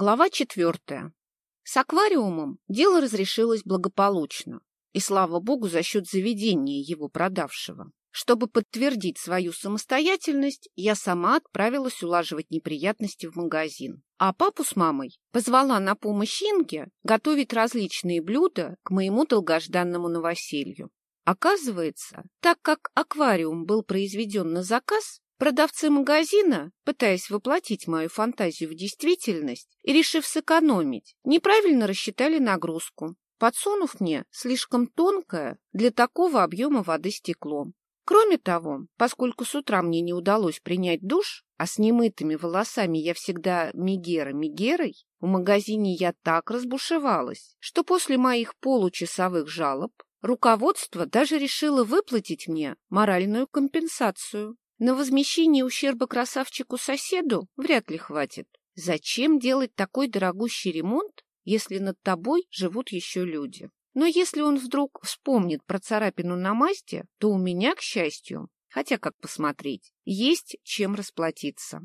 Глава четвертая. С аквариумом дело разрешилось благополучно, и, слава богу, за счет заведения его продавшего. Чтобы подтвердить свою самостоятельность, я сама отправилась улаживать неприятности в магазин. А папу с мамой позвала на помощь Инге готовить различные блюда к моему долгожданному новоселью. Оказывается, так как аквариум был произведен на заказ, Продавцы магазина, пытаясь воплотить мою фантазию в действительность и решив сэкономить, неправильно рассчитали нагрузку, подсунув мне слишком тонкое для такого объема воды стекло. Кроме того, поскольку с утра мне не удалось принять душ, а с немытыми волосами я всегда мигера-мигерой, в магазине я так разбушевалась, что после моих получасовых жалоб руководство даже решило выплатить мне моральную компенсацию. На возмещение ущерба красавчику-соседу вряд ли хватит. Зачем делать такой дорогущий ремонт, если над тобой живут еще люди? Но если он вдруг вспомнит про царапину на масте, то у меня, к счастью, хотя как посмотреть, есть чем расплатиться.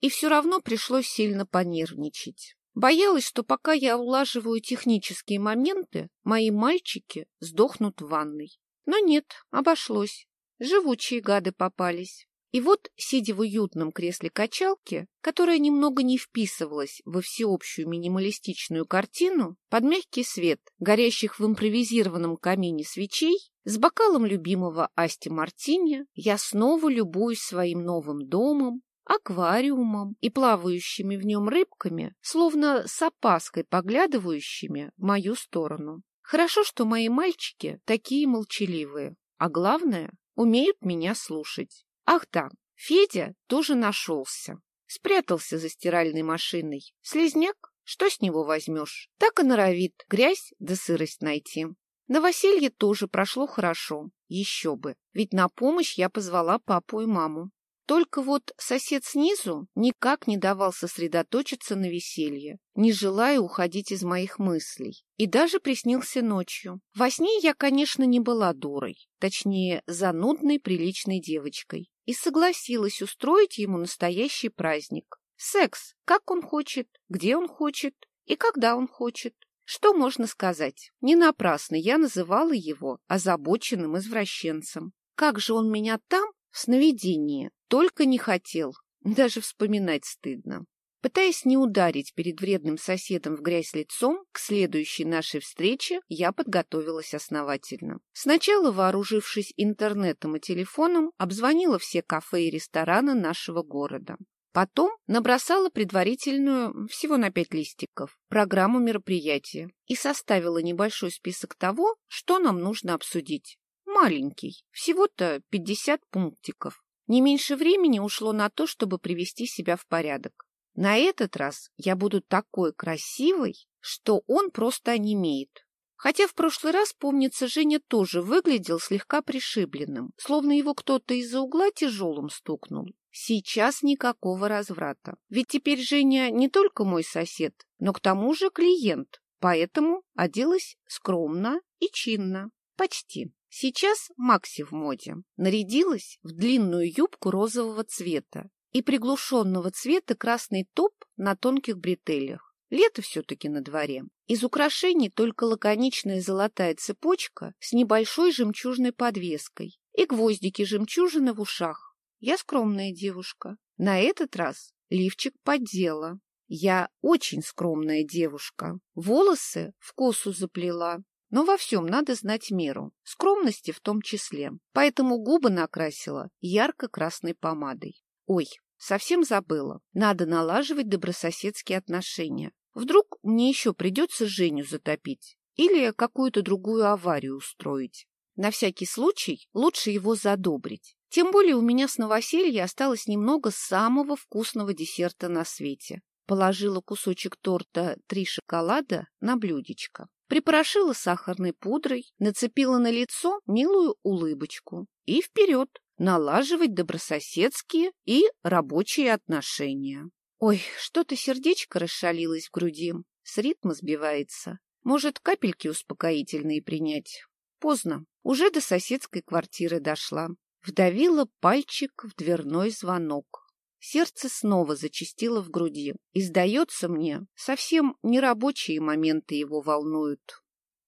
И все равно пришлось сильно понервничать. Боялась, что пока я улаживаю технические моменты, мои мальчики сдохнут в ванной. Но нет, обошлось. Живучие гады попались. И вот, сидя в уютном кресле качалки, которая немного не вписывалась во всеобщую минималистичную картину, под мягкий свет горящих в импровизированном камине свечей, с бокалом любимого Асти Мартини, я снова любуюсь своим новым домом, аквариумом и плавающими в нем рыбками, словно с опаской поглядывающими в мою сторону. Хорошо, что мои мальчики такие молчаливые, а главное, умеют меня слушать. Ах да, Федя тоже нашелся. Спрятался за стиральной машиной. Слизняк? Что с него возьмешь? Так и норовит грязь да сырость найти. Новоселье тоже прошло хорошо. Еще бы. Ведь на помощь я позвала папу и маму. Только вот сосед снизу никак не давал сосредоточиться на веселье, не желая уходить из моих мыслей. И даже приснился ночью. Во сне я, конечно, не была дурой, точнее, занудной приличной девочкой, и согласилась устроить ему настоящий праздник. Секс, как он хочет, где он хочет и когда он хочет. Что можно сказать? Не напрасно я называла его озабоченным извращенцем. Как же он меня там в сновидении только не хотел, даже вспоминать стыдно. Пытаясь не ударить перед вредным соседом в грязь лицом, к следующей нашей встрече я подготовилась основательно. Сначала, вооружившись интернетом и телефоном, обзвонила все кафе и рестораны нашего города. Потом набросала предварительную, всего на пять листиков, программу мероприятия и составила небольшой список того, что нам нужно обсудить маленький, всего-то 50 пунктиков. Не меньше времени ушло на то, чтобы привести себя в порядок. На этот раз я буду такой красивой, что он просто онемеет. Хотя в прошлый раз, помнится, Женя тоже выглядел слегка пришибленным, словно его кто-то из-за угла тяжелым стукнул. Сейчас никакого разврата. Ведь теперь Женя не только мой сосед, но к тому же клиент, поэтому оделась скромно и чинно. Почти. Сейчас Макси в моде. Нарядилась в длинную юбку розового цвета и приглушенного цвета красный топ на тонких бретелях. Лето все-таки на дворе. Из украшений только лаконичная золотая цепочка с небольшой жемчужной подвеской и гвоздики жемчужины в ушах. Я скромная девушка. На этот раз лифчик поддела. Я очень скромная девушка. Волосы в косу заплела, но во всем надо знать меру, скромности в том числе. Поэтому губы накрасила ярко-красной помадой. Ой, совсем забыла. Надо налаживать добрососедские отношения. Вдруг мне еще придется Женю затопить или какую-то другую аварию устроить. На всякий случай лучше его задобрить. Тем более у меня с новоселья осталось немного самого вкусного десерта на свете. Положила кусочек торта «Три шоколада» на блюдечко. Припорошила сахарной пудрой, нацепила на лицо милую улыбочку. И вперед, налаживать добрососедские и рабочие отношения. Ой, что-то сердечко расшалилось в груди, с ритма сбивается. Может, капельки успокоительные принять? Поздно, уже до соседской квартиры дошла. Вдавила пальчик в дверной звонок. Сердце снова зачастило в груди. И, сдается мне, совсем нерабочие моменты его волнуют.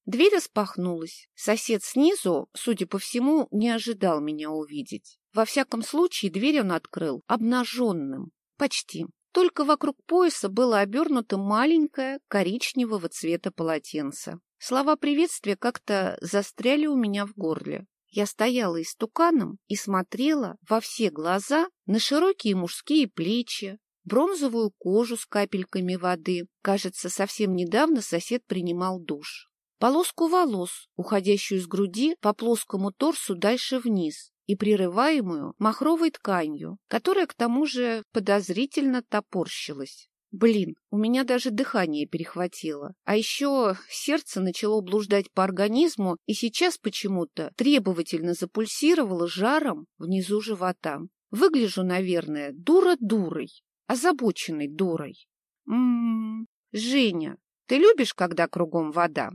Дверь распахнулась. Сосед снизу, судя по всему, не ожидал меня увидеть. Во всяком случае, дверь он открыл обнаженным. Почти. Только вокруг пояса было обернуто маленькое коричневого цвета полотенце. Слова приветствия как-то застряли у меня в горле. Я стояла истуканом и смотрела во все глаза на широкие мужские плечи, бронзовую кожу с капельками воды. Кажется, совсем недавно сосед принимал душ полоску волос, уходящую с груди по плоскому торсу дальше вниз и прерываемую махровой тканью, которая к тому же подозрительно топорщилась. Блин, у меня даже дыхание перехватило. А еще сердце начало блуждать по организму и сейчас почему-то требовательно запульсировало жаром внизу живота. Выгляжу, наверное, дура-дурой, озабоченной дурой. М-м, Женя, ты любишь, когда кругом вода?